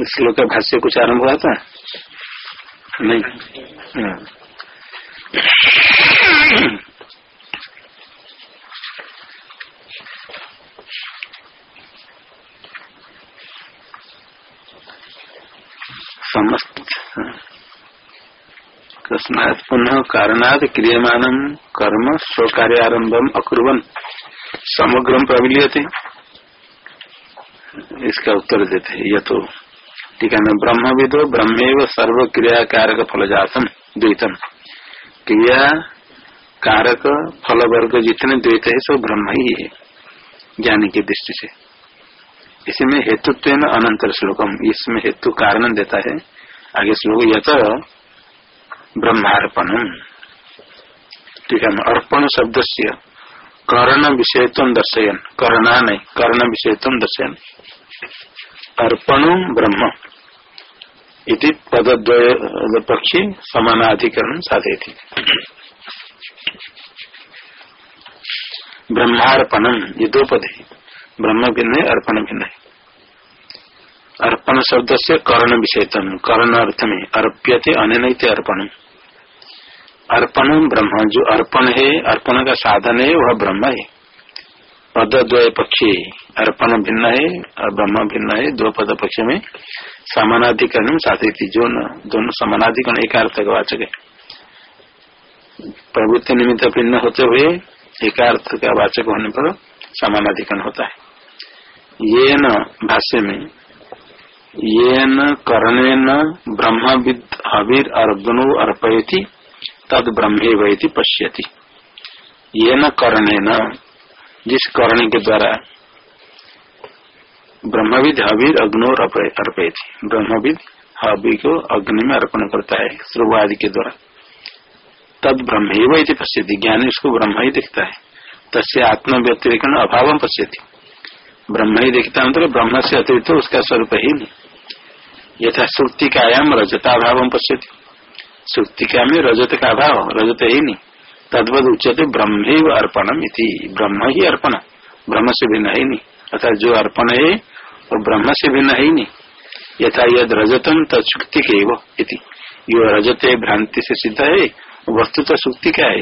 श्लोक का भाष्य कुछ आरंभ हुआ था। नहीं। हाँ। समस्त तस्मात पुनः कारणाद क्रियमान कर्म स्वकार्यारंभम अकुर्वन। समग्र प्रविलियते। इसका उत्तर देते ये तो ठीक है ब्रह्म विदो ब्रह्म सर्व क्रिया कारक फल जातम द्वितम। क्रिया, कारक फल वर्ग जितने द्वैत है, सब ब्रह्म ही है, ज्ञानी की दृष्टि से। इसमें हेतुत्व अनंतर श्लोकम, इसमें हेतु कारण देता है। आगे श्लोक यथ ब्रह्मार्पण ठीक है अर्पण शब्द से कर्ण विषयत्व दर्शयन। कर्णा नहीं, कर्ण विषयत्व दर्शयन। अर्पण ब्रह्म। इति पदद्वय पक्षी समानाधिकरण साधे थी ब्रह्मार्पणम ये दो पद है। ब्रह्म भिन्न है, अर्पण भिन्न है। अर्पण शब्द से कर्ण विषयतम कर्ण अर्थ में अर्प्यते अन अर्पण अर्पण ब्रह्म, जो अर्पण है, अर्पण का साधन है, वह ब्रह्म है। पद द्वय पक्षी। अर्पण भिन्न है, और ब्रह्म भिन्न है, दो पद पक्ष में। समानाधिकरण साधित जो दोनों समानाधिकरण एक अर्थ का वाचक है। प्रवृत्ति निमित्त भिन्न होते हुए एक अर्थ का वाचक होने पर समानाधिकरण होता है। ये न भाष्य में ये न करने न ब्रह्म हवीर अर्गुनो अर्पयती, तद ब्रह्मे वही पश्यति। ये न करने न जिस करने के द्वारा ब्रह्मविद हबीर अग्नोर अर्पित ब्रह्मविद हबी को अग्नि में अर्पण करता है, श्रुवादि के द्वारा। तद ब्रह्म पश्यति। ज्ञानी उसको ब्रह्म ही दिखता है। तस्य आत्म व्यतिरिक्त अभाव पश्यति। ब्रह्म ही दिखता मतलब ब्रह्म से अतिरिक्त उसका स्वरूप ही नहीं। यथा श्रुति कायाम रजता भाव पश्यति। सुक्तिका में रजत का अभाव, रजत ही नहीं। तद्वत उच्चते ब्रह्म अर्पणम इति। ब्रह्म ही अर्पण। ब्रह्म से भिन्न है नहीं अर्थात जो अर्पण है वो ब्रह्म से भिन्न है नहीं यथा यद रजतम तत्सुक्ति के यो रजत भ्रांति से सिद्ध है वस्तु तो सुक्ति का है?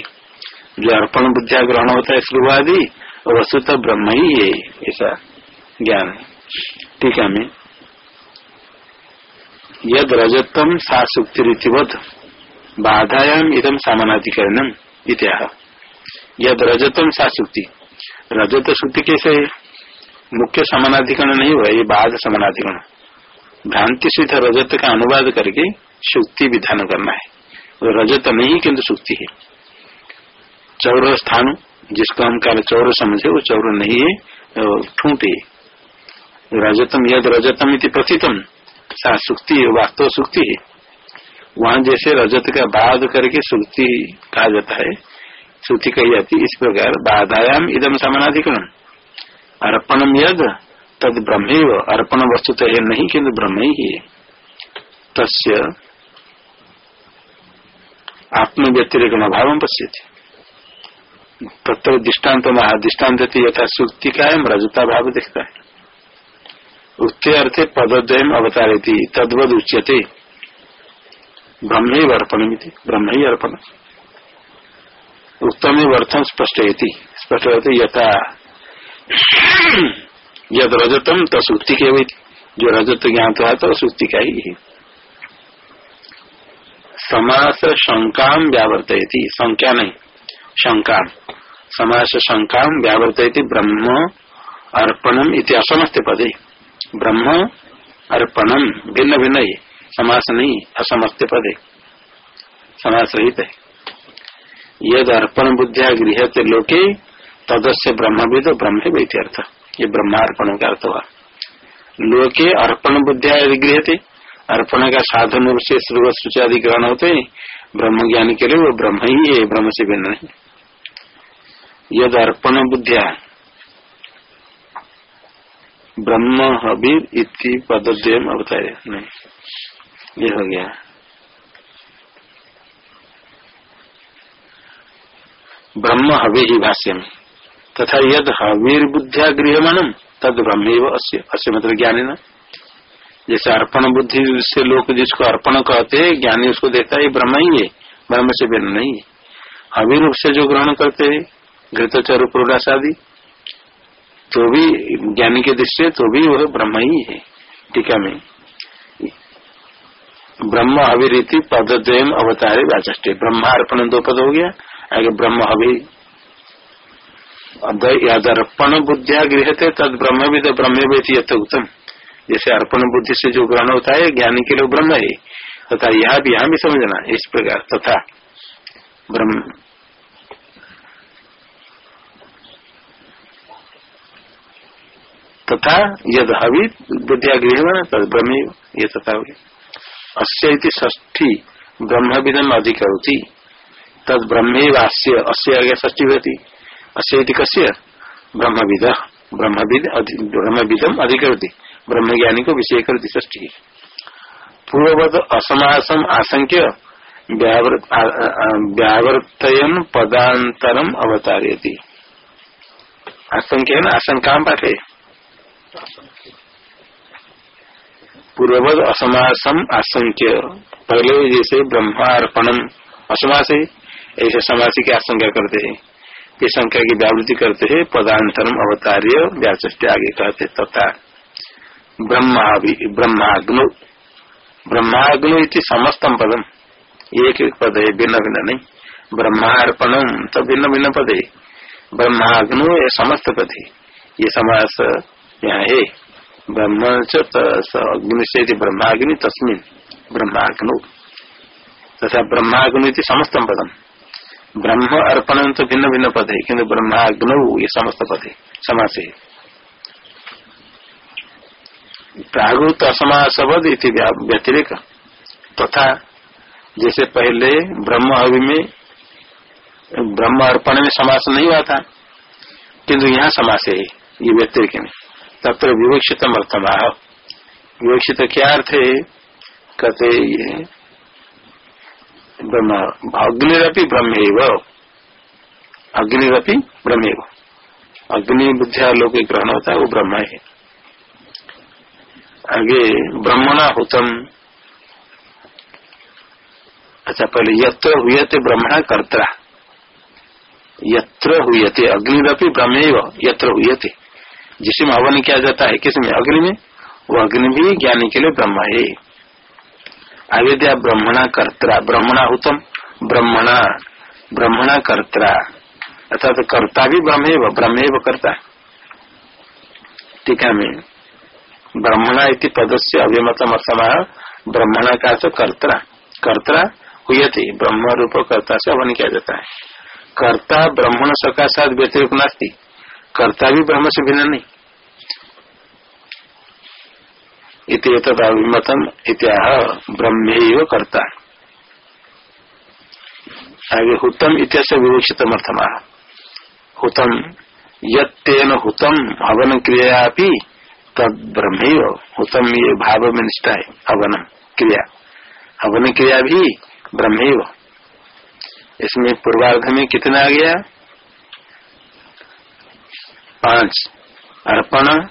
जो अर्पण बुद्धिया ग्रहण होता है शुरुआदी वस्तु तो ब्रह्म ही है, ऐसा ज्ञान ठीक है, मैं। यद रजतम सा सुक्ति रीतिवत बाधायाम इदम सामानाधिकरणम। इत्या यद रजतम सा सुक्ति रजत सुक्ति कैसे मुख्य समानाधिकरण नहीं हुआ, ये बाध समानाधिकरण। भ्रांति से रजत का अनुवाद करके सुक्ति विधान करना है। रजत नहीं, किंतु सुक्ति है। चौर स्थान, जिसको हम कल चौर समझे, वो चौर नहीं है ठूंठ है। रजतम यद रजतम इति प्रथितम सा सुक्ति वास्तव सुक्ति है। वहाँ जैसे रजत का बाध करके सुक्ति कहा जाता है, श्रुति कही जाती इस प्रकार, बाधायाम इदम समानाधिकरण। अर्पणम यद, तद ब्रह्म अर्पण वस्तु तो है नहीं, किन्तु ब्रह्म ही है। तस्य आत्म व्यतिरिक्त अभाव पश्यति। तत्व दृष्टांत महादृष्टान्त यथा सुक्ति का है, रजता भाव दिखता है। उत्ते अर्थे पदद्वय अवतारे थी तद्वद उच्यते। ब्रह्म ही अर्पण ब्रह्म ही अर्पण। उत्तम अर्थम स्पष्ट स्पष्ट रहते यथा यद रजतम तो के हुई जो रजत ज्ञात हुआ तो सुक्ति का ही है। समास शंका व्यावर्त संख्या नहीं शंका समास शंका व्यावर्त ब्रह्म अर्पणम इति असमस्त पदे। ब्रह्म अर्पणम भिन्न भिन्न ही समास नहीं असमस्त पद है। समास रहित है। यद अर्पण बुद्धिया गृह लोके, तदस्य ब्रह्मविद ब्रह्म अर्थ। ये ब्रह्मार्पण का अर्थ हुआ। लोके अर्पण बुद्धिया गृह थे अर्पण का साधन रूप से श्रुव सूचादि ग्रहण होते ब्रह्म ज्ञान के लिए वो ब्रह्म ही है, ब्रह्म से भिन्न नहीं। यद अर्पण बुद्धिया, ब्रह्म हबीर इति पदोद्यम अवतारे नहीं। ये हो गया। ब्रह्म हवे ही भाष्य में तथा यद हवीर बुद्धिया गृह मनम तद ब्रह्म अस्य। मतलब ज्ञान न। जैसे अर्पण बुद्धि से लोग जिसको अर्पण कहते हैं, ज्ञानी उसको देता है ब्रह्म ही है। ब्रह्म से भिन्न नहीं है। अभी रूप से जो ग्रहण करते है, घृत, चरु आदि तो भी ज्ञानी के दृष्टि तो भी वह ब्रह्म ही है। टीका में ब्रह्म अभिरीति पदद्वयम अवतारे वाचे ब्रह्मार्पण दो पद हो गया। आगे ब्रह्म अभि यदर्पण बुद्धिया गृह थे तद ब्रह्म भी तो ब्रह्म भी उत्तम जैसे अर्पण बुद्धि से जो ग्रहण होता है, ज्ञानी के लिए ब्रह्म है। तथा यह भी यहाँ भी समझना इस प्रकार। तथा ब्रह्म तथा यद हवि बुद्धिया गृह तद ब्रह्म ये तथा हो गया। अस्य ष्ठी ब्रह्म विदम अधिक होती तद ब्रह्म अस्य अस्य आगे ष्ठी होती अस्य कस्य? ब्रह्मविद। ब्रह्मविद ब्रह्मविदम अधिक होती ब्रह्म ज्ञानी को विषय कर ष्ठी पूर्ववत असमासम आशंक्य व्यावर्तयन पदांतरम अवतारयती। आशंक्य आशंका पाठे पूर्ववत असमासम आशंक्य पहले जैसे ब्रह्मार्पणम असमास है ऐसे समासी की आशंका करते हैं। ये संख्या की व्यावृत्ति करते हैं, पदांतरम अवतार्य व्याचे आगे कहते तथा। ब्रह्मा ब्रह्माग्नो। ब्रह्माग्नो इति समस्तम पदम। एक एक पद है भिन्न भिन्न नहीं। ब्रह्मार्पणम तो भिन्न भिन्न पद है। ब्रह्माग्नो ये समस्त पद है। ये समास यहाँ है। ब्रह्म अग्नि से ब्रह्माग्नि तस्मिन, ब्रह्माग्नो। तथा ब्रह्माग्नि समस्तम पदम ब्रह्म अर्पण तो भिन्न भिन्न पद है किन्तु ब्रह्माग्नो ये समस्त पद है समास। है प्रागुत असमासवद व्यतिरिक। तथा जैसे पहले ब्रह्म अवि में, ब्रह्म अर्पण में समास नहीं हुआ था किंतु यहाँ समास है, ये व्यतिरिक में। तत्र विवक्षित अर्थमा विवक्षित क्या अर्थ है कहते अग्निरपी ब्रह्म अग्निरपी ब्रह्म अग्नि बुद्धिया लोग ग्रहण होता है, वो ब्रह्म है। आगे ब्रह्मणा हुतम। अच्छा पहले यत्र हुए ब्रह्मणा कर्ता यत्र हुए अग्निरपी ब्रह्म यत्र हुए जिसमें हवन किया जाता है किसमें अग्नि में? वो अग्नि भी ज्ञानी के लिए ब्रह्म है। आगे दिया ब्रह्मणा कर्ता ब्रह्मणा हुतम, ब्रह्मणा ब्रह्मणा कर्ता अर्थात तो कर्ता भी ब्रह्म ब्रह्म कर्ता। टीका में। ब्रह्मणा इति से अभिमतम असमा ब्रह्मणा का तो कर्ता कर्ता हुए थे ब्रह्म रूप कर्ता से हवन किया जाता है। कर्ता ब्रह्मण सकाशात व्यतिरिक नास्ती। कर्ता भी ब्रह्म से भिन्न नहीं। अभिमतम इत्याह ब्रह्म कर्ता। आगे हुतम इतिहास विवक्षित अर्थमा हुतम येन हुतम हवन क्रिया तद ब्रह्म उत्तम ये भाव में निष्ठा है हवन क्रिया। हवन क्रिया भी ब्रह्म इसमें पूर्वार्ध में कितना आ गया? पाँच। अर्पण,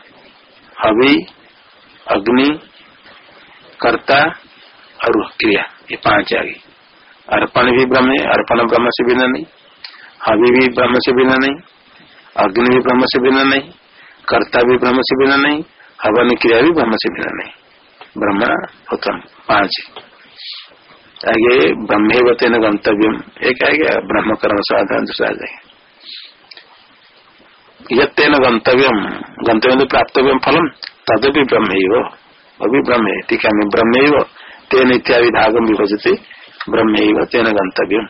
हवि अग्नि, कर्ता और क्रिया, ये पाँच आ गई। अर्पण भी ब्रह्म है, अर्पण ब्रह्म से बिना नहीं। हवि भी ब्रह्म से बिना नहीं, अग्नि भी ब्रह्म से बिना नहीं, कर्ता भी ब्रह्म से बिना नहीं, हवन क्रिया भी ब्रह्म से बिना नहीं। ब्रह्म उत्तम, पाँच। आगे ब्रह्मे बते न गंतव्य एक आ गया ब्रह्म कर्म साधन, दूसरा आ जाएगा यत्न गंतव्यम, गंतव्य प्राप्तव्य फलम। तदपि ब्रह्म ही हो अभी ब्रह्म है टीका में ब्रह्म ही तेन इत्यादि भागम विभजते ब्रह्म ही तेन गंतव्यम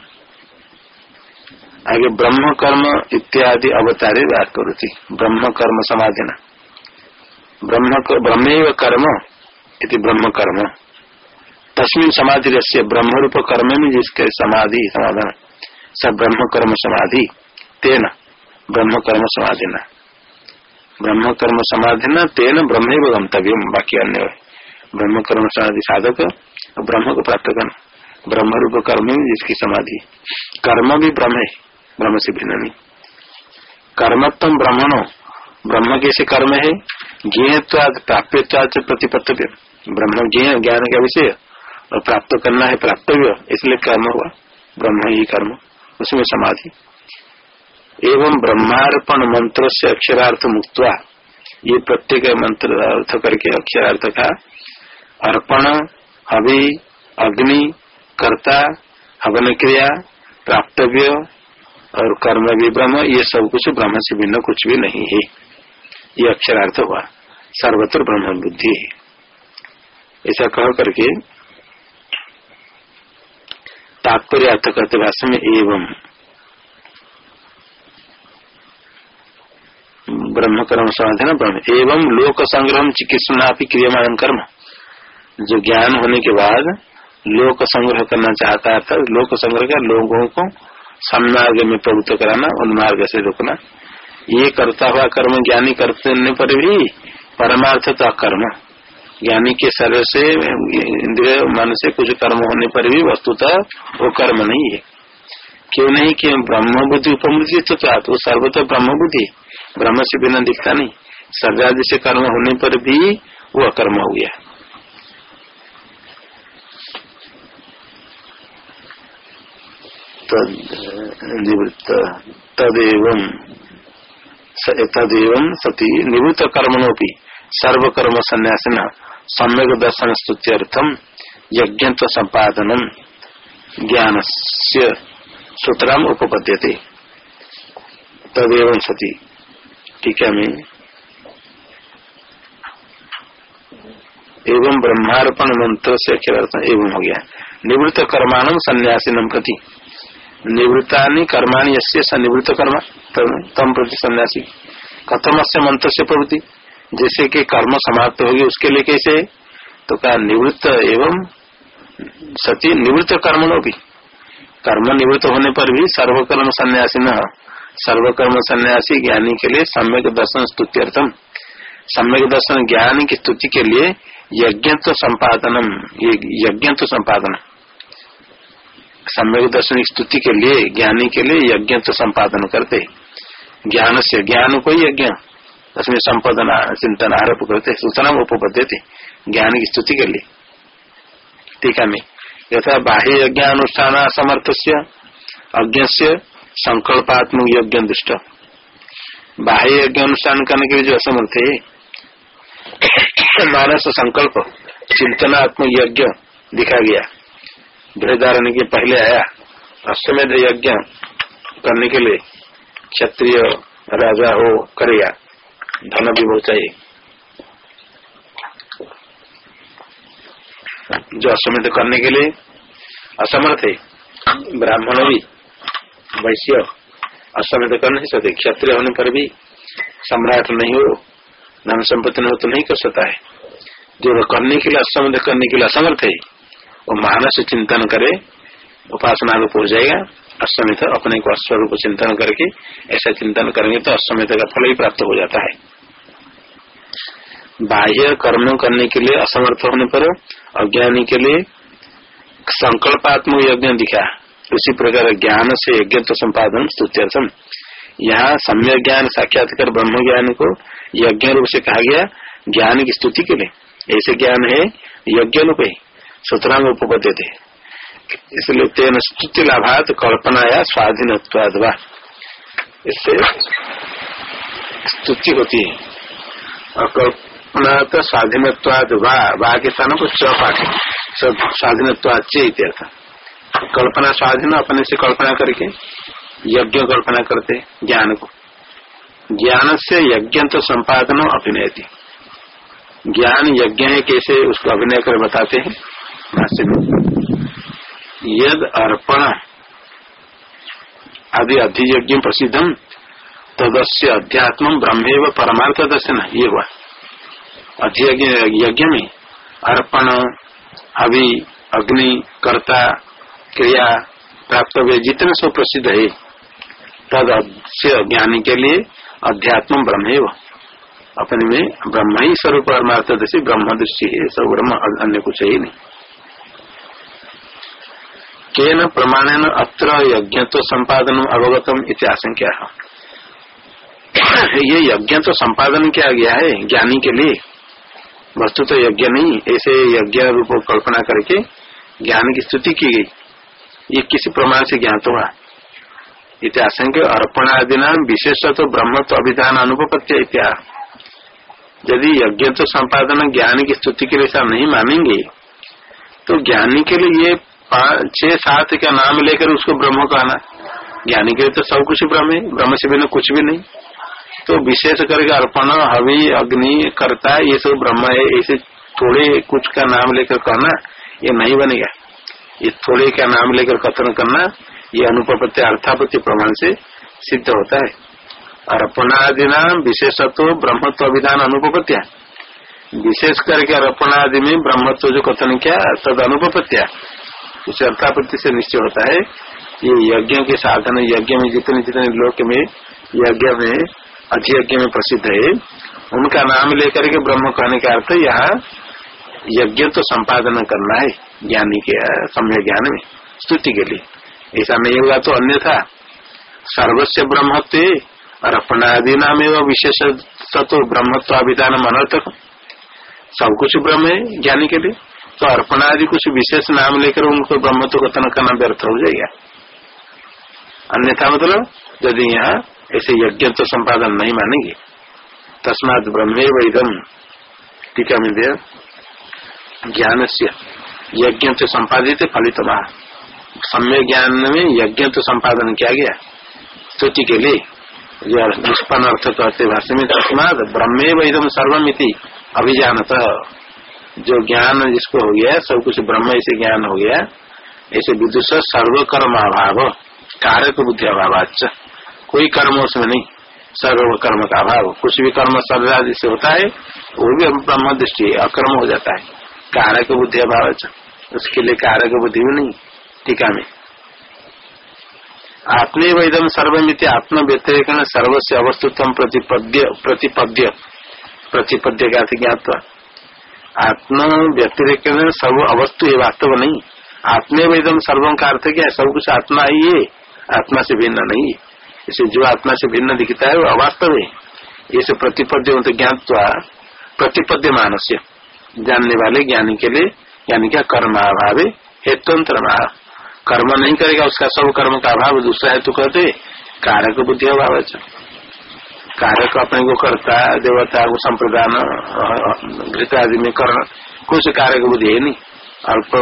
आगे ब्रह्म कर्म इत्यादि अवतारे व्याक करोती। ब्रह्म कर्म समाधिना। ब्रह्म ब्रह्म कर्म इति ब्रह्म कर्म तस्मिन समाधि रस्य ब्रह्म रूप कर्म में जिसके समाधि, समाधान। स ब्रह्म कर्म समाधि, तेन ब्रह्म कर्म समाधिना। ब्रह्म कर्म समाधि न तेन ब्रह्म गंतव्य बाकी अन्य ब्रह्म कर्म समाधि साधक ब्रह्म को प्राप्त करना ब्रह्म रूप कर्म में जिसकी समाधि। कर्म भी ब्रह्म है ब्रह्म से भिन्न नहीं। कर्मत्म ब्रह्मणो, ब्रह्म कैसे कर्म है? ज्ञेयत्वाद प्राप्यत्वाद प्रतिपत्तव्य। ब्रह्म ज्ञान का विषय। और प्राप्त करना है प्राप्तव्य, इसलिए कर्म हुआ। ब्रह्म ही कर्म, उसमें समाधि। एवं ब्रह्मार्पण मंत्र से अक्षरार्थ मुक्त ये प्रत्येक मंत्र अर्थ करके अक्षरार्थ का अर्पण, हवि, अग्नि, कर्ता हवन क्रिया प्राप्तव्य और कर्म भी ब्रह्म, ये सब कुछ ब्रह्म से भिन्न कुछ भी नहीं है। ये अक्षरार्थ हुआ। सर्वत्र ब्रह्म बुद्धि है। ऐसा कह करके तात्पर्य अर्थ करते भाषा में एवं ब्रह्म कर्म समाधान ब्रह्म। एवं लोक संग्रह चिकित्सा क्रियमान कर्म। जो ज्ञान होने के बाद लोक संग्रह करना चाहता था लोक संग्रह का लोगों को सन्मार्ग में प्रवृत्त कराना उन्मार्ग से रोकना। ये करता हुआ कर्म ज्ञानी करने पर भी, परमार्थ तो कर्म। ज्ञानी के शरीर से, इंद्रिय मन से कुछ कर्म होने पर भी वस्तुतः वो कर्म नहीं है। क्यों नहीं कि ब्रह्म बुद्धि उपमुद्धि तो सर्वतः ब्रह्म बुद्धि। ब्रह्म से बिना दिखता नहीं। सर्वादि से कर्म होने पर भी वो अकर्म हो गया। तदेव सती निवृत्त कर्मणोपी, सर्वकर्म संन्यासन, सम्यक दर्शन स्तुत्यर्थम यज्ञ संपादन ज्ञान से सूत्रम उपपद्यते। तदेव सती। टीका में एवं ब्रह्मार्पण मंत्र से अक्षर एवं हो गया। निवृत्त कर्माणम सन्यासीनम प्रति। निवृत्ता कर्माणी यसे निवृत्त कर्म, तम प्रति सन्यासी। कथम से मंत्र से प्रवृत्ति? जैसे कि कर्म समाप्त होगी, उसके लिए कैसे? तो क्या निवृत्त एवं सती निवृत्त कर्मणों भी कर्म निवृत्त होने पर भी सर्वकर्म सन्यासी न सर्वकर्म सन्यासी ज्ञानी के लिए सम्यक दर्शन स्तुत्यर्थम। सम्यक दर्शन ज्ञान की स्तुति के लिए यज्ञत्व संपादनम, ये यज्ञत्व संपादन। सम्यक दर्शन की स्तुति के लिए, ज्ञानी के लिए यज्ञत्व संपादन करते। ज्ञान से ज्ञान को यज्ञ, उसमें संपादन, चिंतन आरोप करते, सूचना उपपद्य थे ज्ञान की स्तुति के लिए। टीका में। यथा बाह्य यज्ञ अनुष्ठान असमर्थ से अज्ञ से संकल्पात्मक यज्ञ दुष्ट। बाह्य यज्ञ अनुष्ठान करने के लिए जो असमर्थ है, मानस संकल्प, चिंतनात्मक यज्ञ दिखा गया। बृहदारण के पहले आया, अश्वमेध यज्ञ करने के लिए क्षत्रिय राजा हो करेगा धन भी बहुत चाहिए। जो अश्वमेध करने के लिए असमर्थ है, ब्राह्मण भी वैश्य अश्वमेध कर नहीं सकते क्षत्रिय होने पर भी सम्राट नहीं हो, धन संपत्ति नहीं हो तो नहीं कर सकता है। जो करने के लिए अश्वमेध करने के लिए असमर्थ है, वो मानस चिंतन करे, उपासना को पहुँच जाएगा। अश्वमेध अपने को अश्वरूप चिंतन करके ऐसा चिंतन करेंगे तो अश्वमेध का फल ही प्राप्त हो जाता है। बाह्य कर्म करने के लिए असमर्थ होने पर अज्ञानी के लिए संकल्पात्मक यज्ञ दिखा। उसी प्रकार ज्ञान से यज्ञ तो संपादन स्तुत्यर्थम। यहाँ सम्य ज्ञान साक्षात्कार ब्रह्म ज्ञान को यज्ञ रूप से कहा गया, ज्ञान की स्तुति के लिए। ऐसे ज्ञान है, यज्ञ रूप है सूत्रांग उपपद्य थे इसलिए तेन स्तुति लाभात कल्पना या स्वाधीन इससे स्तुति होती है। और कल्पना तो स्वाधीनत्वाद वा के स्थान को च स्वाधीनत्वाद चेत कल्पना स्वाधीन अपने से कल्पना करके यज्ञ कल्पना करते ज्ञान को। ज्ञान से यज्ञ तो संपादन अभिनय थी ज्ञान यज्ञ है कैसे उसको अभिनय कर बताते हैं? में यद अर्पण। आदि अधियज्ञ प्रसिद्धम तदस्य अध्यात्म ब्रह्म परमार्थ दर्शन ये हुआ। अधियज्ञ यज्ञ में अर्पण, अभि, अग्नि, कर्ता क्रिया प्राप्त हुए जितने सब प्रसिद्ध है, तद से ज्ञानी के लिए अध्यात्म ब्रह्म अपने में ब्रह्म ही स्वरूप परमार्थ दृष्टि, ब्रह्म दृष्टि है, सब ब्रह्म अन्य कुछ ही नहीं। केन प्रमाणन अत्र यज्ञ तो संपादन अवगतम इतिहासंख्या ये यज्ञ तो संपादन किया गया है ज्ञानी के लिए। वस्तु तो यज्ञ नहीं, ऐसे यज्ञ रूप कल्पना करके ज्ञान की स्तुति की गई। ये किसी प्रमाण से ज्ञात हुआ? इतिहासंख्य अर्पण आदि नाम विशेष तो ब्रह्म तो अभिधान अनुपत्य इतिहास यदि यज्ञ तो संपादन ज्ञान की स्तुति के लिए ऐसा नहीं मानेंगे तो ज्ञानी के लिए ये छह सात का नाम लेकर उसको ब्रह्म कहना। ज्ञानी के लिए तो सब कुछ ब्रह्म है, ब्रह्म से बिना कुछ भी नहीं। तो विशेष करके अर्पण, हवि, अग्नि, करता, ये सब ब्रह्म है, ऐसे थोड़े कुछ का नाम लेकर कहना, ये नहीं बनेगा। ये थोड़े का नाम लेकर कथन करना, ये अनुपत्य अर्थापत्ति प्रमाण से सिद्ध होता है। अर्पणादि नाम विशेषत्व ब्रह्मत्व अभिधान अनुपत्या विशेष करके अर्पणादि में ब्रह्मत्व जो कथन किया, तद अनुपत्या उसे अर्थापत्ति से निश्चय होता है, ये यज्ञ के साधन, यज्ञ में जितने जितने लोक में, यज्ञ में अधियज्ञ में प्रसिद्ध है, उनका नाम लेकर के ब्रह्म कहने का अर्थ यहाँ यज्ञ तो संपादन करना है। ज्ञानी के समय ज्ञान में स्तुति के लिए। ऐसा नहीं होगा तो अन्य था सर्वस्व ब्रह्मत्व और अपनादि नाम एवं विशेष तो ब्रह्मत्व अभिधान अनर्थक सब कुछ ब्रह्म है, ज्ञानी के लिए। तो अर्पणादि कुछ विशेष नाम लेकर उनको ब्रह्मत्व कथन करना व्यर्थ हो जाएगा। अन्यथा मतलब यदि यहाँ ऐसे यज्ञ तो संपादन नहीं मानेंगे, तस्मात ब्रह्मे वैदम टीका में ज्ञान से यज्ञ से संपादित फलित सम्य ज्ञान में यज्ञ तो संपादन किया गया। स्तुति के लिए। जो निष्पन्न अर्थ कहते भाष्य में तस्माद ब्रह्मे वैदम सर्वमिति अभिजानत। जो ज्ञान जिसको हो गया, सब कुछ ब्रह्म ऐसे ज्ञान हो गया। ऐसे विदुष सर्वकर्म अभाव कारक बुद्धि अभाव कोई कर्म उसमें नहीं सर्व कर्म का अभाव। कुछ भी कर्म सर्वादि से होता है, वो भी ब्रह्म दृष्टि अकर्म हो जाता है। कारक बुद्धि अभाव उसके लिए कारक बुद्धि भी नहीं, टीका में। आत्मे वैदम सर्वमित आत्म व्यतिरेक सर्वस्व अवस्तुत्व प्रतिपद्य प्रतिपद्य प्रतिपद्य का ज्ञात आत्म व्यतिरेक सर्व अवस्तु है वास्तव नहीं। आत्मे वेदम सर्वम का अर्थ क्या सब कुछ आत्मा ही है। आत्मा से भिन्न नहीं इसे जो आत्मा से भिन्न दिखता है, वो अवास्तव है। इसे प्रतिपद्य तो प्रतिपद्य मानस्य जानने वाले ज्ञानी के लिए, यानी क्या कर्माभावे हेतुअंतर कर्म नहीं करेगा, उसका सब कर्म का अभाव, दूसरा हेतु कहते, कारक बुद्धि अभाव कारक अपने को करता, देवता को संप्रदान, घृत आदि में कर, कुछ कारक बुद्धि है नहीं। अल्प,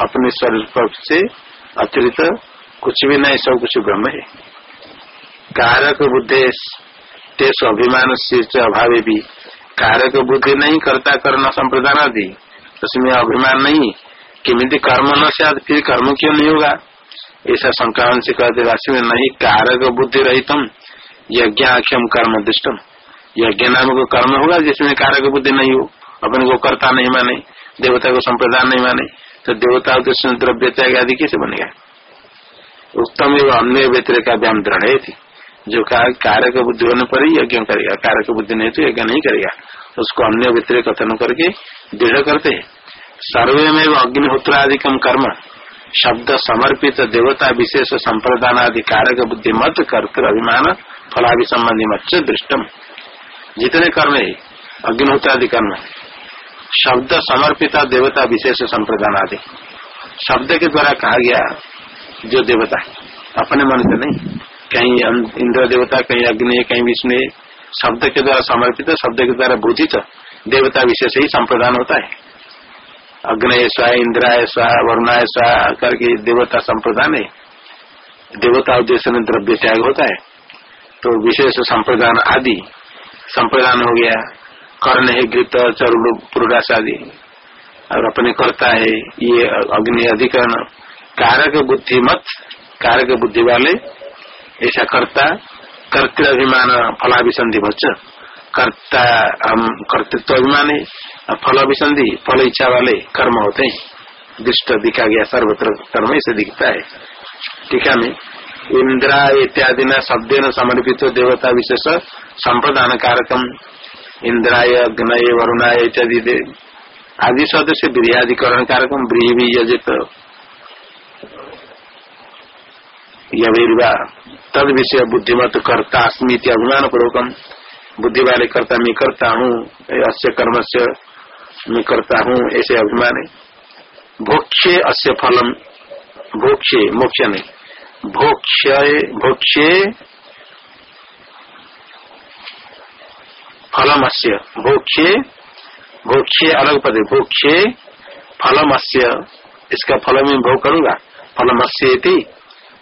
अपने शरीर से अतिरिक्त कुछ भी नहीं, सब कुछ ब्रह्म है। कारक बुद्धि अभिमान से अभाव भी। कारक बुद्धि नहीं करता करना संप्रदान आदि, उसमें अभिमान नहीं किमित कर्म न से फिर कर्म क्यों नहीं होगा? ऐसा संक्रमण से कहते राशि में नहीं कारक बुद्धि रहितम, यज्ञाख्यम कर्म दृष्टम। यज्ञ नाम को कर्म होगा, जिसमें कारक बुद्धि नहीं हो, अपने को कर्ता नहीं माने, देवता को संप्रदान नहीं माने तो देवता दृष्टि द्रव्य त्याग आदि कैसे बनेगा? उत्तम एवं अन्य व्यतिरिक का व्यायाम दृढ़ थी जो कारक बुद्धि होने पर ही यज्ञ करेगा। कारक बुद्धि नहीं तो यज्ञ नहीं करेगा। उसको अन्य व्यतिरिक कथन करके दृढ़ करते है। सर्वेमेव अग्निहोत्रादिकम कर्म। शब्द समर्पित देवता विशेष संप्रदान आदि कारक बुद्धि मत कर्त अभिमान फलाभि संबंधी मत दृष्टम जितने कर्म है अग्निहोत्र आदि कर्म। शब्द समर्पित देवता विशेष संप्रदान आदि शब्द के द्वारा कहा गया जो देवता, अपने मन से नहीं। कहीं इंद्र देवता, कहीं अग्नि, कहीं विष्णु, शब्द के द्वारा समर्पित शब्द के द्वारा बुद्धित देवता विशेष ही संप्रदान होता है। अग्नय स्वा इंद्राय स्वा वरुणाय स्वा करके देवता संप्रदान है। देवता उद्देश्य में द्रव्य त्याग होता है। तो विशेष संप्रदान आदि संप्रदान हो गया। कर्ण है गृत चरुड़ पुरुष आदि। और अपने करता है, ये अग्नि अधिकरण। कारक बुद्धि मत कारक बुद्धि वाले ऐसा करता कर्तव्यभिमान फलाभिसंधि बच्च कर्ता हम कर्तृत्व अभिमान है फल फल इच्छा वाले कर्म होते हैं। दृष्ट दिखा गया, सर्वत्र कर्म से दिखता है। टीका में। इंद्रा इत्यादि न शब्द न समर्पित देवता विशेष संप्रदान कारकम इंद्राय, अग्नय, वरुणाय इत्यादि आदि सदस्य ब्रियादिकरण कारकम ब्रीह यजित। यवीरवा तद विषय बुद्धिमत करता अस्मित अभिमान पूर्वकम बुद्धि वाले कर्ता मैं करता हूँ अस्य कर्म से मैं करता हूँ, ऐसे अभिमान। है भोक्ष्य अस्य फलम, भोक्ष्य मोक्ष नहीं। भोक्ष्य भोक्ष्य फलम अस्य। भोक्ष्य भोक्ष्य अलग पदे। भोक्षे फलम अस्य। इसका फल में भोग करूँगा। फलम अस्य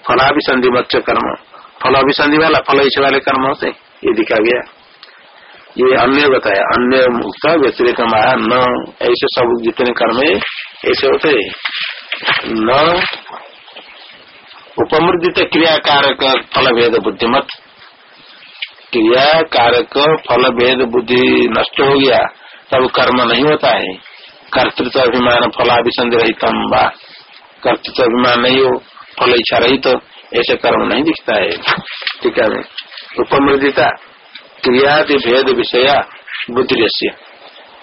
फलाभिसंधि मत्स्य कर्म। फल अभिसंधि वाला फल इस वाले कर्म होते ये दिखा गया। ये अन्य बताया, अन्य मुक्त व्यतिरिक माया न, ऐसे सब जितने कर्म है, ऐसे होते न उपमृदित क्रियाकारक फल भेद बुद्धिमत। क्रिया कारक फल भेद बुद्धि नष्ट हो गया, तब कर्म नहीं होता है। कर्तृत्व अभिमान फलाभिसंधि रहितम व। कर्तृत्व अभिमान नहीं हो। फल इच्छा रही तो ऐसे कर्म नहीं दिखता है। ठीक है? उपमृदिता क्रियादि भेद विषय बुद्धि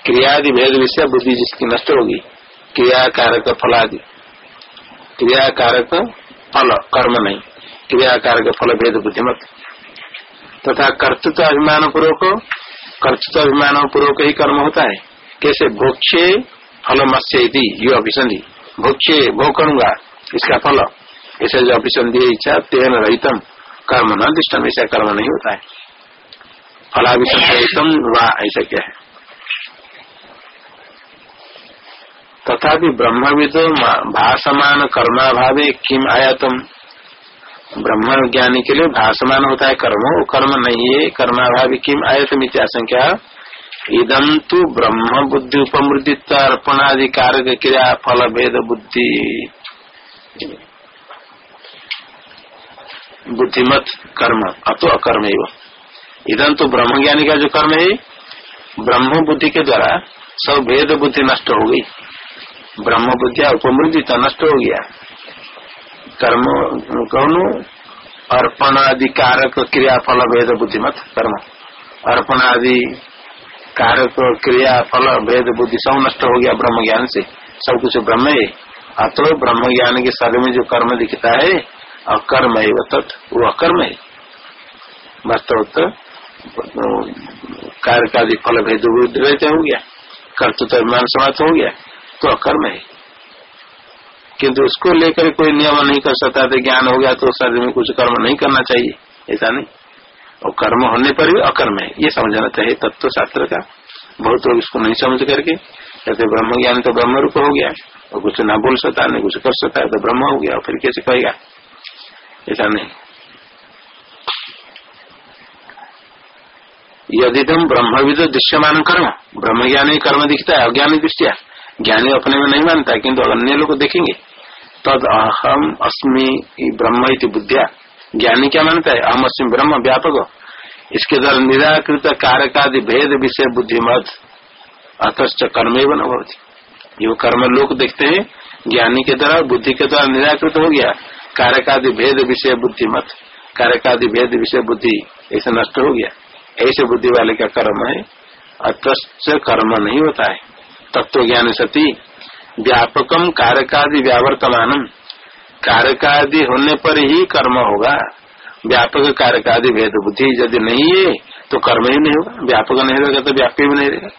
क्रियादि भेद विषय बुद्धि जिसकी नष्ट होगी क्रिया कारक फलादि। क्रिया कारक फल, कर्म नहीं। क्रिया कारक फल, भेद बुद्धिमत तथा कर्तृत्व अभिमान पूर्वक, कर्तृत्व अभिमान पूर्वक ही कर्म होता है। कैसे? भोक्षे फल मत्स्य यो अभिसंधि। भोक्षे भोग करूँगा, इसका फल। ऐसे जो अभिसंधि इच्छा, तेन रहितम कर्म न दृष्टम ऐसा कर्म नहीं होता है। फलाभिषम वा ऐसा क्या है। तथापि ब्रह्मविद भाषमान कर्माभाव किम आयातम। ब्रह्म ज्ञानी के लिए भाषमान होता है कर्म वो कर्म नहीं है, कर्माभावी किम आयतम इत्याशंख्या इदम तो ब्रह्म बुद्धि उपमृदित्व अर्पणादि कारक क्रिया फल भेद बुद्धि बुद्धिमत कर्म, अतो अकर्म एवं इधन तो ब्रह्म ज्ञानी का जो कर्म है ब्रह्म बुद्धि के द्वारा सब भेद बुद्धि नष्ट हो गई। ब्रह्म बुद्धि उपमृद्धि तो नष्ट हो गया। कर्म कौन अर्पण आदि कारक क्रिया फल भेद बुद्धिमत कर्म। अर्पण आदि कारक क्रिया फल भेद बुद्धि सब नष्ट हो गया ब्रह्म ज्ञान से। सब कुछ ब्रह्म है। अतो ब्रह्म ज्ञान के शरीर में जो कर्म दिखता है अकर्म है वो अकर्म है वास्तव कार्य का फल भेद रहते हो गया कर्तृत्व अभिमान समाप्त हो गया तो अकर्म है किंतु उसको लेकर कोई नियम नहीं कर सकता तो ज्ञान हो गया तो शरीर में कुछ कर्म नहीं करना चाहिए, ऐसा नहीं। और कर्म होने पर भी अकर्म है ये समझना चाहिए तत्व शास्त्र का। बहुत लोग इसको नहीं समझ करके, कहते ब्रह्म ज्ञान तो ब्रह्म रूप हो गया, और कुछ ना बोल सकता, नहीं कुछ कर सकता है तो ब्रह्म हो गया, और फिर कैसे कहेगा? ऐसा नहीं यदि तुम ब्रह्मविद दृश्यमान कर्म ब्रह्म ज्ञानी कर्म दिखता है, अज्ञानी दृष्टिया। ज्ञानी अपने में नहीं मानता, किंतु अन्य लोग देखेंगे, तद अहम अस्मि ब्रह्म बुद्धिया। ज्ञानी क्या मानता है? अहम अस्मी ब्रह्म, व्यापक इसके द्वारा निराकृत कारकादि भेद विषय बुद्धिमत अतश्च कर्म एवं होती ये कर्म लोग देखते हैं, ज्ञानी के द्वारा, बुद्धि के द्वारा निराकृत हो गया। कारकादि भेद विषय बुद्धिमत कारकादि भेद विषय बुद्धि, ऐसे नष्ट हो गया। ऐसे बुद्धि वाले का कर्म है अतश्च कर्म नहीं होता है। तत्व ज्ञान सती, व्यापकम कारकादि व्यावर्तमान कारकादि होने पर ही कर्म होगा। व्यापक कारकादि भेद बुद्धि यदि नहीं है तो कर्म ही नहीं होगा। व्यापक नहीं रहेगा तो व्यापक भी नहीं रहेगा।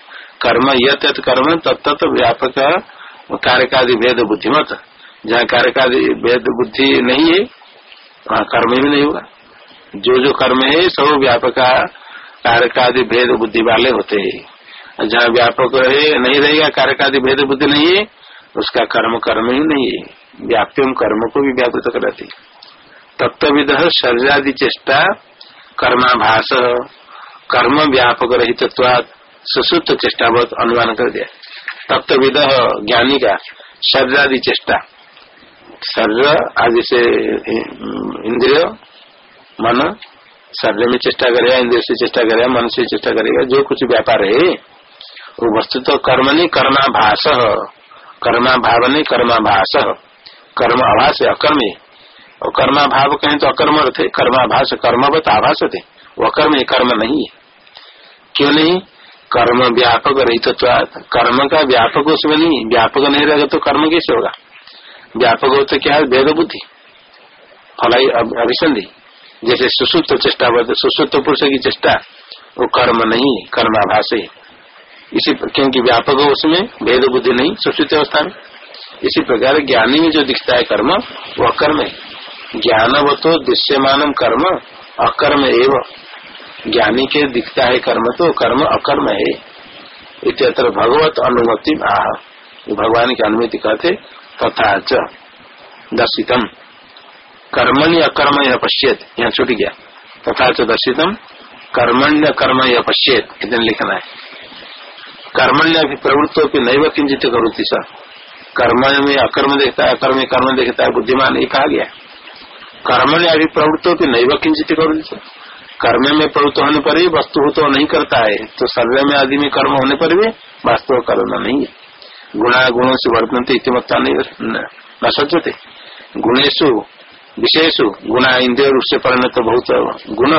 कर्म यत कर्म तत्त व्यापक कारकादि भेद बुद्धिमत जहाँ कारकादि भेद बुद्धि नहीं है, वहाँ कर्म भी नहीं होगा जो जो कर्म है, सब व्यापक कारकादि भेद बुद्धि वाले होते हैं। जहाँ व्यापक रहे, नहीं रहेगा कारकादि भेद बुद्धि नहीं है, उसका कर्म कर्म ही नहीं है। व्याप्यम कर्म को भी व्यापृत कराती तत्विद शरीरादि चेष्टा, कर्माभास, कर्म व्यापक रहित चेष्टा बहुत अनुमान कर दिया। तत्विद ज्ञानी का शरीरादि चेष्टा। शरीर आदि से इंद्रिय, मन, शरीर में चेष्टा करेगा इंद्र से चेष्टा करेगा, मन से चेष्टा करेगा, जो कुछ व्यापार है, वो वस्तु तो कर्म नहीं कर्माभास कर्मा भाव नहीं कर्माभास, कर्म आभास है, अकर्म। है और कर्मा भाव कहें तो अकर्म थे कर्माभास, कर्मवत आभास थे वो अकर्म है कर्म नहीं है। क्यों नहीं? कर्म व्यापक रहित तो कर्म का व्यापक उसमें नहीं, व्यापक नहीं रहेगा तो कर्म कैसे होगा? व्यापक हो तो क्या है वेद बुद्धि फलाई अभिसंधि जैसे सुसुप्त चेष्टा बोलते सुसुप्त पुरुष की चेष्टा, वो कर्म नहीं, कर्माभास। है इसी क्योंकि व्यापक हो उसमें भेद बुद्धि नहीं सुश्रुति अवस्था में। इसी प्रकार ज्ञानी में जो दिखता है कर्म, वो अकर्म है। ज्ञान वो तो दृश्यमान कर्म, अकर्म एवं। ज्ञानी के दिखता है कर्म तो कर्म अकर्म है। इतर भगवत अनुमति आह। भगवान की अनुमति कहते तथा च दर्शितम। कर्मण्य अकर्म यह पश्येत यहाँ छूट गया। तथा च दर्शितम। कर्मण्य कर्म यह पश्येत इतने लिखना है। कर्मण्य भी प्रवृत्तों की नैव किंचित करोती सर कर्म में अकर्म देखता है, अकर्म कर्म देखता है, बुद्धिमान, ये कहा गया। कर्म ने अभी प्रवृत्तों की नैव किंचित करोती सर कर्म में प्रवृत्त होने पर ही वस्तु तो नहीं करता है। तो सर्वे में आदि में कर्म होने पर भी वास्तव कर्म नहीं है। गुणा गुणों से वर्तनते इतिमत्ता नहीं, न सचते गुणेशु विशेषु, गुणा इंद्रिय रूप से परिणत बहुत गुण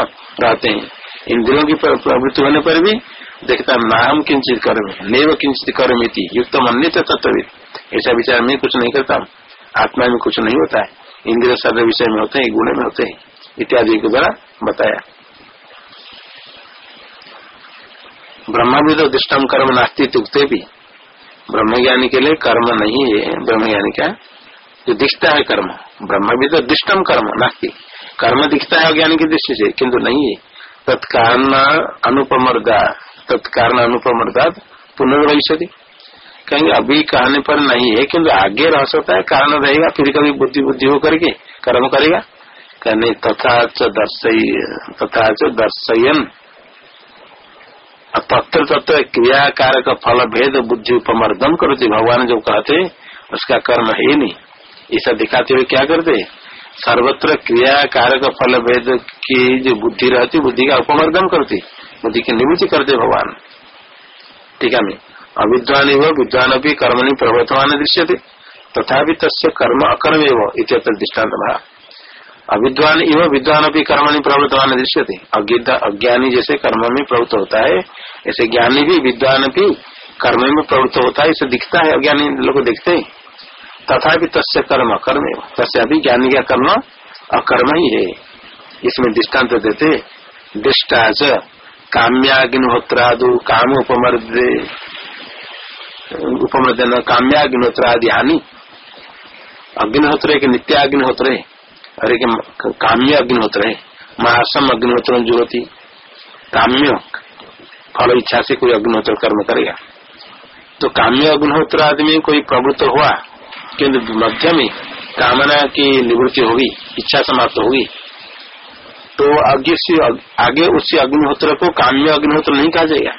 रहते हैं। इंद्रियों की प्रवृत्ति होने पर भी देखता नाम किंचित कर्म, नैव किंचित कर्म युक्त अन्य तत्वित ऐसा विचार में कुछ नहीं करता आत्मा में कुछ नहीं होता है। इंद्रिय सर्व विषय में होते हैं, गुण में होते हैं, इत्यादि के द्वारा बताया। ब्रह्मविद दृष्टम कर्म नास्ती तुकते भी। ब्रह्म ज्ञानी के लिए कर्म नहीं है। ब्रह्म ज्ञानी का जो दिखता है कर्म। ब्रह्म भी तो दिष्टम कर्म नास्ती कर्म दिखता है अज्ञानी की दृष्टि से, किंतु नहीं है। तत्कारण अनुपमर्दा, तत्कारण अनुपमर्दात पुनर्वैश्य कहेंगे, अभी कहने पर नहीं है, किंतु आगे रह सकता है, कारण रहेगा, फिर कभी बुद्धि बुद्धि हो करके, कर्म करेगा। कहने तथा च तथा दर्शयन। तत्र तत्र क्रियाकारक फल, भेद, बुद्धि उपमर्दन करते। भगवान जो कहते, उसका कर्म है नहीं। ऐसा दिखाते हुए क्या करते? सर्वत्र क्रिया कारक फल, भेद की जो बुद्धि रहती, बुद्धि का उपमर्दन करती। बुद्धि की निवृत्ति करते भगवान। ठीक है अविद्वान विद्वान भी कर्मणि प्रवर्तमान दृश्य थे तथा तस्य कर्म अकर्म एवं दृष्टांत भा अविद्वान इव विद्वान भी कर्मणि दृश्य थे अज्ञानी जैसे कर्म में प्रवृत्त होता है, ऐसे ज्ञानी भी विद्वान भी कर्म में प्रवृत्त होता है इसे दिखता है, अज्ञानी लोग देखते हैं। तथा भी तस्य कर्म कर्म तस्य अभी ज्ञानी का कर्म अकर्म ही है। इसमें दृष्टांत देते दृष्टाच काम्याग्निहोत्रादु काम उपमर्दे उपमर्दन काम्याग्निहोत्रादि हानि। अग्निहोत्र एक नित्य अग्निहोत्र है और एक काम्य अग्निहोत्र है महासम अग्निहोत्र जो होती काम्य, फल इच्छा से कोई अग्निहोत्र कर्म करेगा। तो काम्य अग्निहोत्र आदमी कोई प्रवृत्त हुआ किन्तु मध्य में कामना की निवृत्ति होगी, इच्छा समाप्त होगी। तो आगे से आगे उसी अग्निहोत्र को काम्य अग्निहोत्र नहीं कहा जाएगा।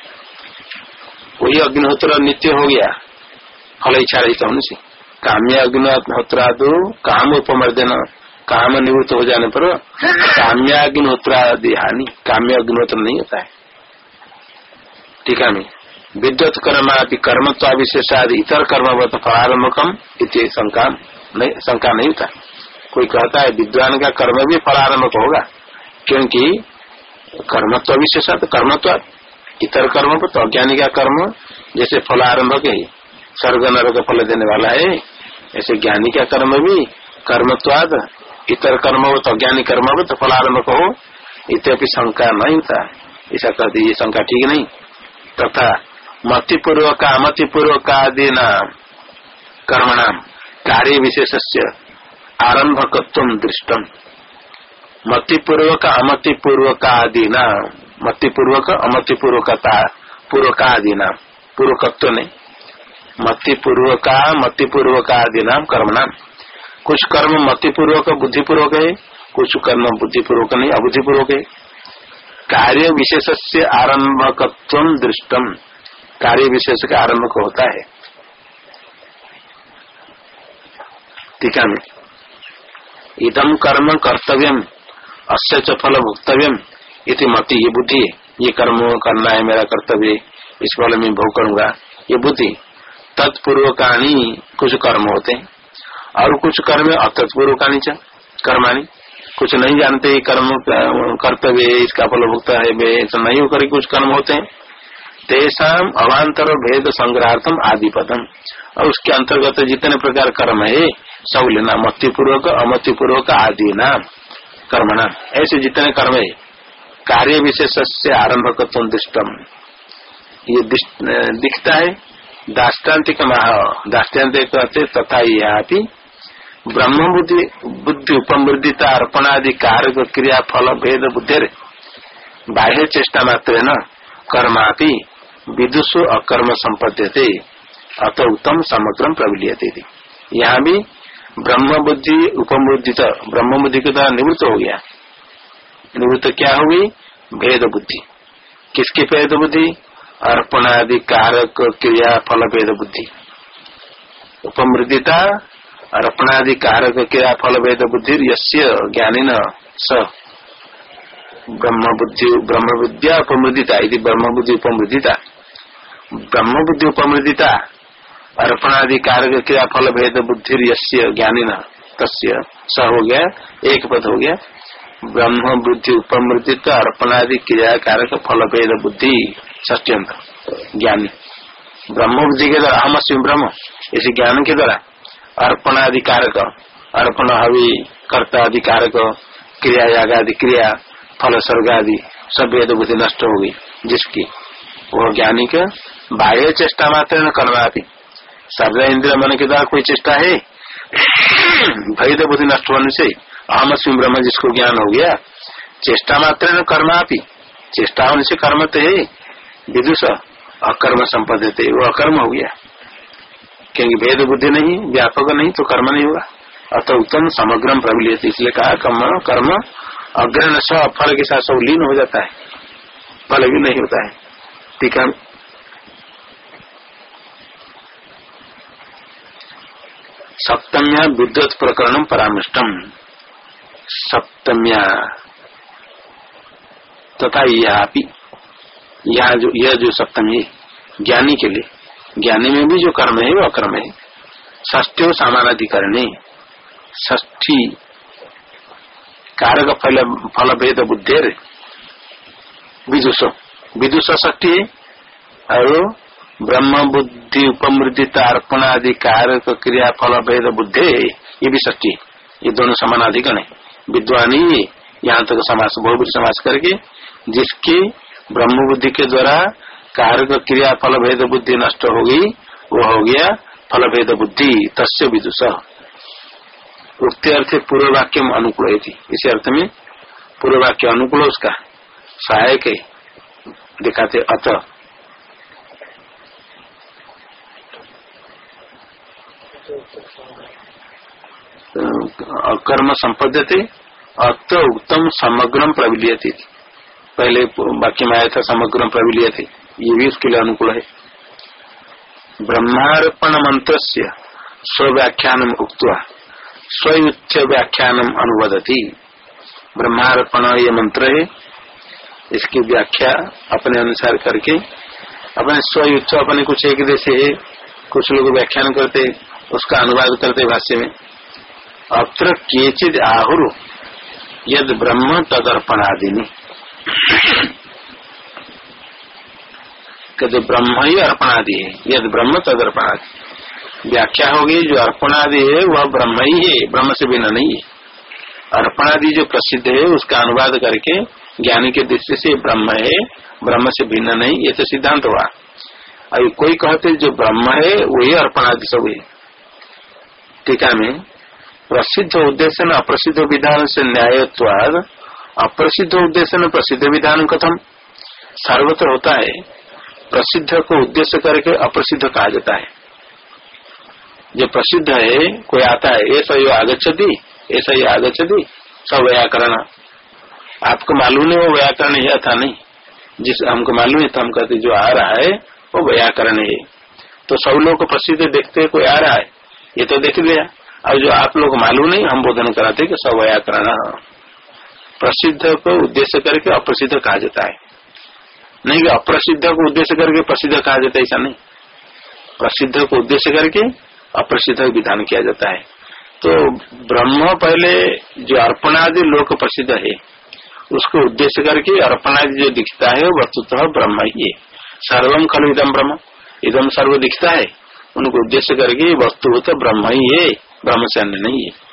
वही अग्निहोत्र नित्य हो गया, फल इच्छा रही होने से। काम्य अग्निहोत्रादो काम उपमर्दन। काम निवृत्त हो जाने पर काम्याग्निहोत्रादि हानि काम्य अग्निहोत्र नहीं होता है। ठीक है विद्युत कर्म आदि कर्म तो आदि इतर कर्म फलारंभकम इतनी शंका नहीं शंका नहीं होता। कोई कहता है विद्वान का कर्म भी फलारंभक होगा, क्योंकि कर्मत्व विशेष कर्मत्व इतर कर्म पर तो अज्ञानी का कर्म, जैसे फल है, स्वर्ग नरक फल देने वाला है, ऐसे ज्ञानी का कर्म भी कर्मत्वाद इतर कर्म हो तो अज्ञानी कर्म हो तो फल आरंभ हो, इतनी शंका नहीं होता ऐसा कहते ये शंका ठीक नहीं। तथा मतिपूर्वक, अमतिपूर्वक आदि नाम, कर्मणाम, कार्य विशेष आरंभकत्व दृष्टम मतिपूर्वक, अमतिपूर्वक आदि न मतिपूर्वक, अमतिपूर्वकता, पूर्वक आदि नाम, पूर्वकत्व ने मतिपूर्वक मतिपूर्वक आदि नाम कर्म नाम कुछ कर्म मतिपूर्वक, बुद्धिपूर्वक है, कुछ कर्म बुद्धिपूर्वक नहीं, अबुद्धिपूर्वक है। कार्य विशेष से आरंभकत्व दृष्टम कार्य विशेष का आरंभक होता है। टीका में इदम कर्म कर्तव्यम अस्य फल भोक्तव्यम इति मति, ये बुद्धि ये कर्म करना है मेरा कर्तव्य, इस फल में भोग करूँगा, ये बुद्धि। तत्पूर्वकाणी कुछ कर्म होते हैं। और कुछ कर्म अतत्पूर्वकाणी च कर्माणी कुछ नहीं जानते कर्म, कर्तव्य इसका फल भुगता है वे ऐसा नहीं होकर कुछ कर्म होते हैं। तेसाम अवान्तर भेद संग्रहार्थम आदि पदम और उसके अंतर्गत जितने प्रकार कर्म है, सब लेना मत्तीपूर्वक अमतिपूर्वक आदि नाम कर्मणा। ऐसे जितने कर्म है, कार्य विशेष से आरंभक दृष्टम ये दिखता है दाष्टान्तिक महा दाष्टान्तिक तथा यहाँ ब्रह्म बुद्धि बुद्धि उपमृदिता अर्पणादि कारक क्रिया, फल, भेद बुद्धि बाह्य चेष्टा मात्र न? कर्मापि विदुषु अकर्म संपद्यते। अत उत्तम समग्र प्रविलियते यहाँ भी ब्रह्म बुद्धि उपमृदित ब्रह्म बुद्धि के द्वारा निवृत्त हो गया। निवृत्त क्या हुई? भेद बुद्धि। किसकी भेद बुद्धि? अर्पणादि कारक क्रिया, फल, भेद बुद्धि। उपमृदिता अर्पणादि कारक क्रिया फल भेद बुद्धि ज्ञानी न स। ब्रह्म बुद्धि ब्रह्म विद्या उपमृदिता यदि ब्रह्म बुद्धि उपमृदिता। ब्रह्म बुद्धि उपमृदिता अर्पणादि कारक क्रिया फल भेद बुद्धि ज्ञानी न स हो गया, एक पद हो गया। ब्रह्म बुद्धि उपमृदित अर्पणादि क्रिया कारक फल भेद बुद्धि ष्ट्यंत ज्ञानी। ब्रह्म बुद्धि के द्वारा हम अस्म ब्रह्म, इसी ज्ञान के द्वारा। अर्पण अधिकारक अर्पण हवि कर्ता अधिकारक क्रिया याग आदि क्रिया फल स्वर्ग आदि सब वेद बुद्धि नष्ट हो गई जिसकी। वो ज्ञानी का बाह्य चेष्टा मात्र न भी सर्व इंद्र मन के द्वारा कोई चेष्टा है? भेद बुद्धि नष्ट होने से अहम सिंह ब्रह्म जिसको ज्ञान हो गया, चेष्टा मात्र न कर्मा भी चेष्टा होने से कर्म तो है। विदुष अकर्म संपदते वो अकर्म हो गया। क्योंकि भेद बुद्धि नहीं, व्यापक नहीं तो कर्म नहीं होगा अतः उत्तम समग्रम प्रबलित इसलिए कहा, कर्म कर्म अग्रहण स फल के साथ सब लीन हो जाता है। फल भी नहीं होता है। टीका सप्तम्या विद्युत प्रकरण परामृष्टम। सप्तम्या तथा यह जो यह जो सप्तमी ज्ञानी के लिए। ज्ञानी में भी जो कर्म है, वो अकर्म है। ष्ठ्यो सामानाधिकरण। ष्ठी कारक फल फल भेद बुद्धि विदुष। विदुष ष्ठी है। और ब्रह्म बुद्धि, उपमृदित अर्पण आदि कारक, क्रिया फल भेद बुद्धि ये भी ष्ठी ये दोनों समानाधिकरण है। विद्वानी यहाँ तक समास बहुबुद्ध समास करके, जिसके ब्रह्म बुद्धि के द्वारा कारक क्रिया फल भेद बुद्धि नष्ट हो गई वो हो गया फल भेद बुद्धि, तस्य विदुष। उक्ति अर्थ पूर्व वाक्य में अनुकूल थी इसी अर्थ में पूर्व वाक्य अनुकूल उसका। सहायक है। दिखाते अत। कर्म संपद्यते। अत उत्तम समग्रम प्रविलियती। पहले वाक्य में आया था समग्रम प्रविलिय थे ये भी उसके लिए अनुकूल है। ब्रह्मार्पण मंत्र से स्व्याख्यान उक्त स्वयुच्च व्याख्यान अनुवदती। ब्रह्मार्पण ये मंत्र है, इसकी व्याख्या अपने अनुसार करके, अपने स्वयुच्च अपने कुछ एक जैसे है, कुछ लोग व्याख्यान करते, उसका अनुवाद करते भाष्य में। अत्र केचिद आहुर, यद ब्रह्म तदर्पणादिनी। कहते ब्रह्म ही अर्पणादि है, यदि ब्रह्म तद अर्पणादि व्याख्या होगी जो अर्पणादि है, वह ब्रह्म ही है, ब्रह्म से बिना नहीं है। अर्पणादि जो प्रसिद्ध है, उसका अनुवाद करके ज्ञानी के दृष्टि से ब्रह्म है, ब्रह्म से भिन्न नहीं, ये तो सिद्धांत हुआ। अभी कोई कहते जो ब्रह्म है, वही अर्पणादि सब है। टीका में, प्रसिद्ध उद्देश्य न अप्रसिद्ध विधान से न्यायत्वाद, अप्रसिद्ध उद्देश्य में प्रसिद्ध विधान कथम। सर्वत्र होता है प्रसिद्ध को उद्देश्य करके अप्रसिद्ध कहा जाता है। जो प्रसिद्ध है, कोई आता है, ऐसा यो आगछति ऐसा ही आगछति सब व्याकरण। आपको मालूम नहीं, वो व्याकरण है था नहीं। जिस हमको मालूम है तो हम कहते जो आ रहा है, वो व्याकरण है। तो सब लोग को प्रसिद्ध देखते है, कोई आ रहा है, ये तो देख लिया। और जो आप लोग मालूम नहीं, हम बोधन कराते कि सब व्याकरण। प्रसिद्ध को उद्देश्य करके अप्रसिद्ध कहा जाता है। नहीं कि अप्रसिद्ध को उद्देश्य करके प्रसिद्ध कहा जाता है, ऐसा नहीं। प्रसिद्ध को उद्देश्य करके अप्रसिद्ध विधान किया जाता है। तो ब्रह्म पहले जो अर्पणादि लोक प्रसिद्ध है, उसको उद्देश्य करके अर्पणादि जो दिखता है वस्तुतः ब्रह्म ही है। सर्वम खलु इदम ब्रह्म। इदम सर्व दिखता है, उनको उद्देश्य करके वस्तु तो ब्रह्म ही है ब्रह्म से अन्य नहीं है।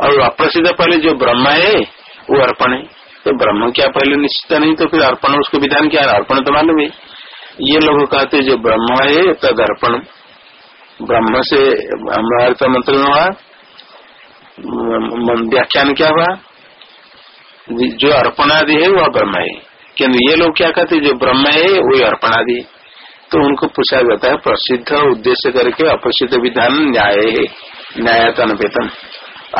और अप्रसिद्ध पहले जो ब्रह्म है, वो अर्पण है। तो ब्रह्म क्या पहले निश्चित नहीं तो फिर अर्पण उसको विधान क्या अर्पण तो मालूम है। ये लोग कहते जो ब्रह्म है तद अर्पण ब्रह्म से हमारे तो मंत्र में हुआ? व्याख्यान क्या हुआ? जो अर्पण आदि है, वह ब्रह्म है। किन्तु ये लोग क्या कहते जो ब्रह्म है, वही अर्पणादि तो उनको पूछा जाता है, प्रसिद्ध उद्देश्य करके अप्रसिद्ध विधान न्याय है, न्यायतन वेतन।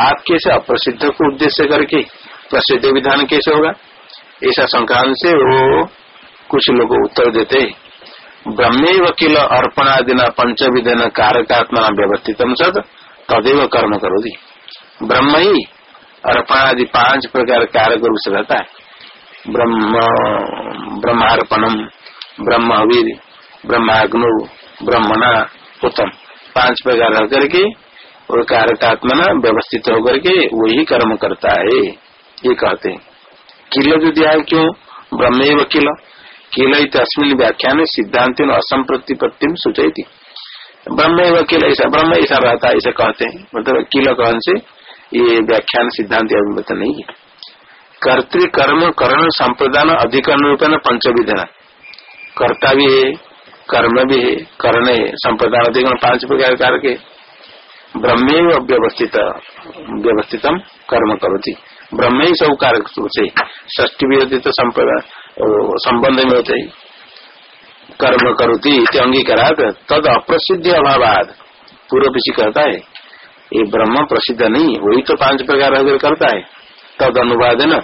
आप कैसे अप्रसिद्ध को उद्देश्य करके प्रसिद्ध विधान कैसे होगा? ऐसा संक्रांत से वो कुछ लोग उत्तर देते ब्रह्मे वकील अर्पणादिना पंच विधान कारकात्मा व्यवस्थित सद तदेव कर्म करो दी ब्रह्म ही अर्पणादि पाँच प्रकार कारक रूप से रहता है। ब्रह्म, ब्रह्मार्पणम ब्रह्म अवीर ब्रह्माग्नो, ब्रह्मणा, उत्तम। पाँच प्रकार रह करके और कारकात्मना व्यवस्थित होकर के वही कर्म करता है। ये कहते हैं। किल जो दिया है क्यों? ब्रह्म किल। किल तस्मिन व्याख्यान सिद्धांत असंप्रतिपत्ति सूचय थी ब्रह्म वकील ऐसा ब्रह्म ऐसा रहता है, ऐसा कहते हैं। मतलब किल कहन से? ये व्याख्यान सिद्धांत अभिमत नहीं है। कर्तिकर्म कर्ण संप्रदान अधिकरण रूपेण पंचविधना। कर्ता भी है, कर्म भी है, कर्ण है, संप्रदान अधिकरण पाँच प्रकार करके। ब्रह्म व्यवस्थित व्यवस्थितम कर्म करोती। ब्रह्म ही सब कारक से ष्टी भी होती तो संबंध में होते कर्म करोती अंगीकारा तद अप्रसिद्ध अभाव पूर्व पीछे कहता है, ये ब्रह्म प्रसिद्ध नहीं, वही तो पाँच प्रकार अगर करता है। तद अनुवाद है न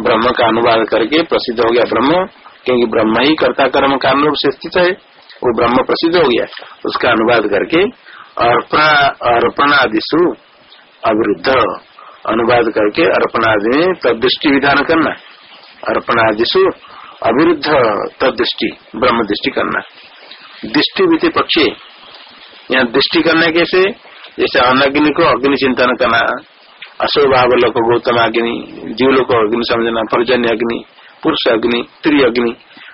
ब्रह्म का अनुवाद करके प्रसिद्ध हो गया ब्रह्म, क्योंकि ब्रह्म ही कर्ता कर्म कारण रूप से स्थित है। वो ब्रह्म प्रसिद्ध हो गया। उसका अनुवाद करके अर्पणादिशु अविरुद्ध। अनुवाद करके अर्पणादि में तदृष्टि विधान करना अर्पणादिशु अविरुद्ध तदृष्टि ब्रह्म दृष्टि करना दृष्टि विधि पक्षी। यहाँ दृष्टि करने कैसे? जैसे अनग्नि को अग्नि चिंतन करना अशोभाव लोग गौतम अग्नि जीव लोग अग्नि समझना, पर्जन्य अग्नि, पुरुष अग्नि त्रि अग्नि,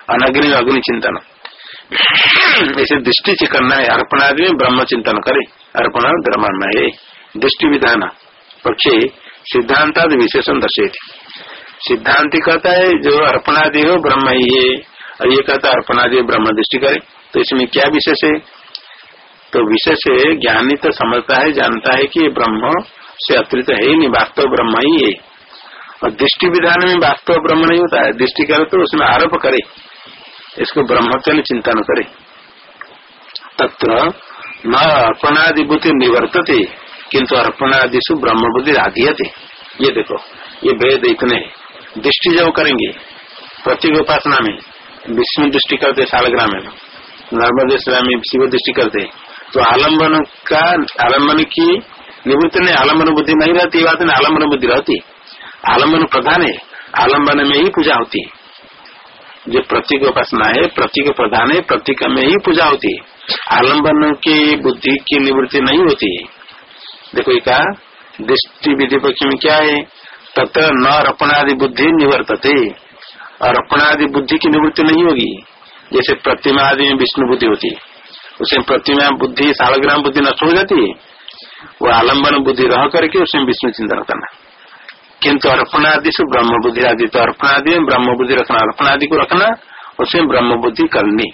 अनग्नि में अग्नि चिंतन। ऐसे दृष्टि से करना है अर्पण आदमी ब्रह्म चिंतन करे। अर्पण ब्रह्म दृष्टि विधान। पक्षे सिद्धांत विशेषण दर्शे सिद्धांति कहता है, जो अर्पणादि हो, ब्रह्म ही है। और ये कहता है, अर्पणादि ब्रह्म दृष्टि करे। तो इसमें क्या विशेष है? तो विशेष है, ज्ञानी तो समझता है, जानता है कि ब्रह्म से अतिरिक्त है नहीं, वास्तव ब्रह्म ही है। और दृष्टि विधान में वास्तव ब्रह्म नहीं होता है, दृष्टि करे तो उसमें आरोप करे। इसको ब्रह्मत्व चिंता न करे। तत्र न अर्पणादि बुद्धि निवर्तते। किंतु अर्पणादिशु ब्रह्म बुद्धि आधियते ये देखो, ये भेद इतने। दृष्टि जब करेंगे, प्रत्येक उपासना में, विष्णु दृष्टि करते, सालग्राम में। नर्मदेश्वरा में शिव दृष्टि करते। तो आलंबन का, आलंबन की निवृत्ति नहीं आलंबन बुद्धि नहीं रहती बात नहीं आलंबन बुद्धि रहती। आलंबन प्रधान है, आलंबन में ही पूजा होती। जो प्रतीक उपासना है प्रतीक प्रधान है प्रतीक में ही पूजा होती। है आलंबन की बुद्धि की निवृत्ति नहीं होती। है देखो ये कहा दृष्टि विधि पक्ष में क्या है? तथा न अर्पणादि बुद्धि निवर्तते। और अर्पणादि बुद्धि की निवृत्ति नहीं होगी। जैसे प्रतिमा आदि में विष्णु बुद्धि होती है। उसमें प्रतिमा बुद्धि, सालग्राम बुद्धि नष्ट हो जाती है। वो आलंबन बुद्धि रह करके उसमें विष्णु चिंतन करना किंतु अर्पणादि से ब्रह्म बुद्धि आदि तो अर्पणादि में ब्रह्म बुद्धि रखना, अर्पणादि को रखना, उसमें ब्रह्म बुद्धि करनी।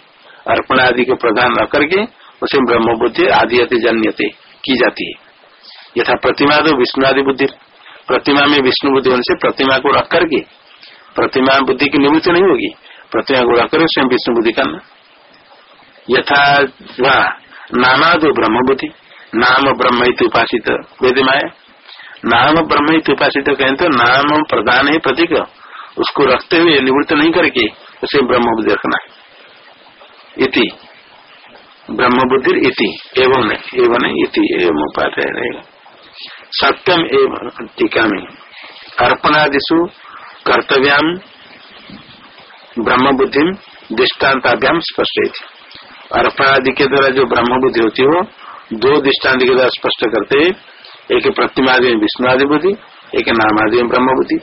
अर्पण आदि को प्रधान रख करके उसमें ब्रह्म बुद्धि आदि अति जन्यते की जाती है। यथा प्रतिमा तो विष्णु आदि बुद्धि। प्रतिमा में विष्णु बुद्धि होने से प्रतिमा को रख करके, प्रतिमा बुद्धि की निवृत्ति नहीं होगी। प्रतिमा को रख कर उसमें विष्णु बुद्धि करना। यथा नाना दो ब्रह्म बुद्धि। नाम ब्रह्म उपासित। वेद माया। नाम ब्रह्म उपासित कहें तो नाम प्रधान है प्रतीक। उसको रखते हुए निवृत्त नहीं करके उसे ब्रह्म बुद्धि रखना इति। ब्रह्म बुद्धि इति। एवं एवं इति। एवं उपाध्याय रहेगा। सत्यम एवं टीका में अर्पणादिशु कर्तव्याम ब्रह्म बुद्धि दृष्टान्ताभ्याम स्पष्ट अर्पण आदि के द्वारा जो ब्रह्म बुद्धि होती हो, दो दृष्टांत के द्वारा स्पष्ट करते, एक प्रतिमादि में विष्णु आदि बुद्धि, एक नामादि में ब्रह्म बुद्धि